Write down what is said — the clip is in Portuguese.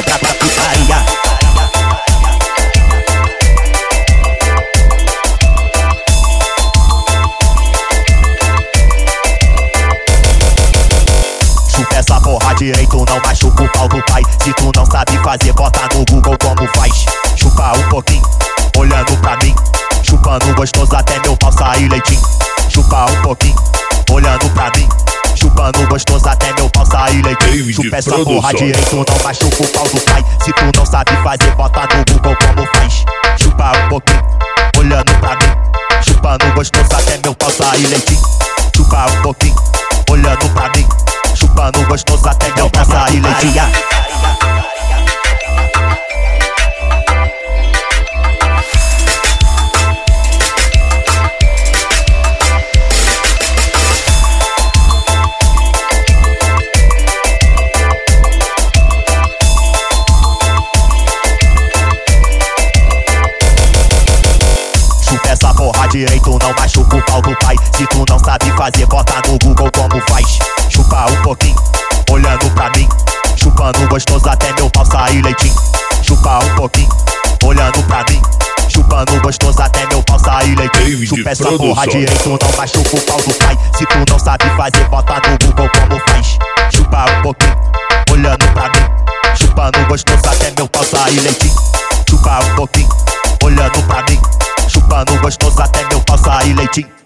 brabo da putaria. Chupa essa porra direito, não machuca o pau do pai. Se tu não sabe fazer, bota no Google como faz. Chupa um pouquinho, olhando pra mim. Chupando gostoso até meu pau sair leitinho. Chupa um pouquinho, olhando pra mim. Chupa essa porra direito, não machuca o pau do pai. Se tu não sabe fazer, bota no Google como faz. Chupa um pouquinho, olhando pra mim. Chupando gostoso até meu pau sair leitinho. Chupa um pouquinho, olhando pra mim. Chupando gostoso até meu pau sair leitinho. Porra direito, não machuca o pau do pai. Se tu não sabe fazer, bota no Google como faz. Chupa um pouquinho, olhando pra mim. Chupando gostoso até meu pau sair leitinho. Chupa um pouquinho, olhando pra mim. Chupando gostoso até meu pau sair leitinho. Chupa essa porra direito, não machuca o pau do pai. Se tu não sabe fazer, bota no Google como faz. Chupa um pouquinho, olhando pra mim. Chupando gostoso até meu pau sair leitinho. Chupa um pouquinho, olhando pra mim. Chupando gostoso até meu pau sair leitinho.